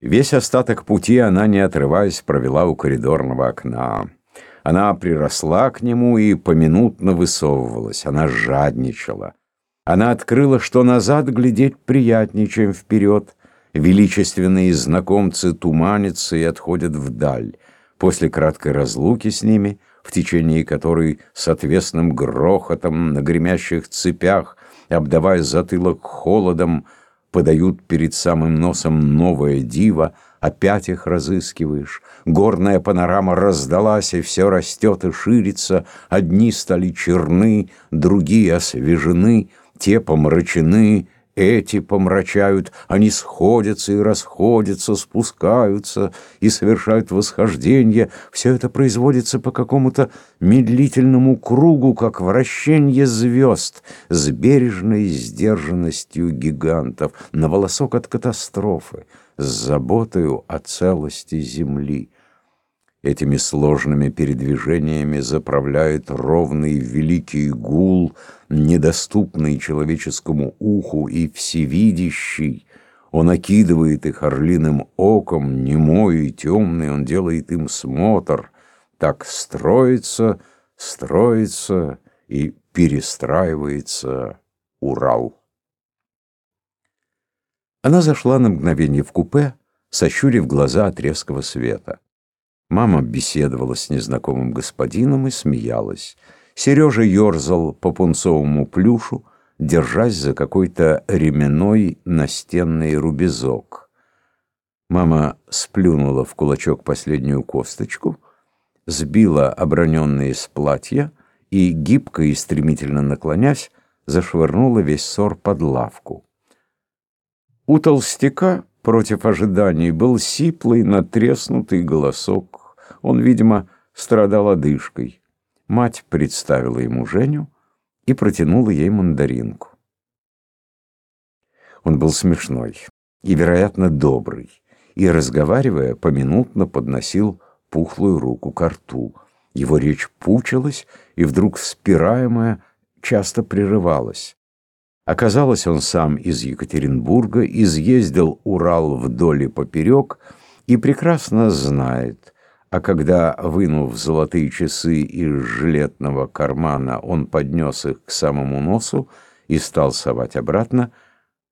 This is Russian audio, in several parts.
Весь остаток пути она, не отрываясь, провела у коридорного окна. Она приросла к нему и поминутно высовывалась. Она жадничала. Она открыла, что назад глядеть приятнее, чем вперед. Величественные знакомцы туманятся и отходят вдаль. После краткой разлуки с ними, в течение которой с отвесным грохотом на гремящих цепях, обдавая затылок холодом, подают перед самым носом новое диво, опять их разыскиваешь. Горная панорама раздалась, и все растет и ширится. Одни стали черны, другие освежены, те помрачены, эти помрачают, они сходятся и расходятся, спускаются и совершают восхождение. Все это производится по какому-то медлительному кругу, как вращение звезд, с бережной сдержанностью гигантов, на волосок от катастрофы, с заботою о целости Земли. Этими сложными передвижениями заправляет ровный великий гул, недоступный человеческому уху и всевидящий. Он окидывает их орлиным оком, немой и темный, он делает им смотр. Так строится, строится и перестраивается Урал. Она зашла на мгновение в купе, сощурив глаза от резкого света. Мама беседовала с незнакомым господином и смеялась. Сережа ерзал по пунцовому плюшу, держась за какой-то ременной настенный рубезок. Мама сплюнула в кулачок последнюю косточку, сбила оброненные с платья и, гибко и стремительно наклонясь, зашвырнула весь ссор под лавку. У толстяка против ожиданий был сиплый, натреснутый голосок. Он, видимо, страдал одышкой. Мать представила ему Женю и протянула ей мандаринку. Он был смешной и, вероятно, добрый, и, разговаривая, поминутно подносил пухлую руку к рту. Его речь пучилась, и вдруг спираемая часто прерывалась. Оказалось, он сам из Екатеринбурга, изъездил Урал вдоль и поперек и прекрасно знает, а когда, вынув золотые часы из жилетного кармана, он поднес их к самому носу и стал совать обратно,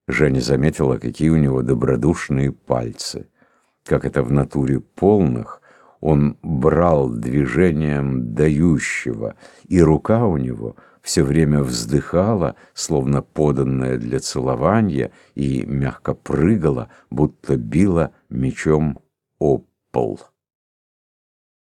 Женя заметила, какие у него добродушные пальцы. Как это в натуре полных, он брал движением дающего, и рука у него все время вздыхала, словно поданная для целования, и мягко прыгала, будто била мечом об пол.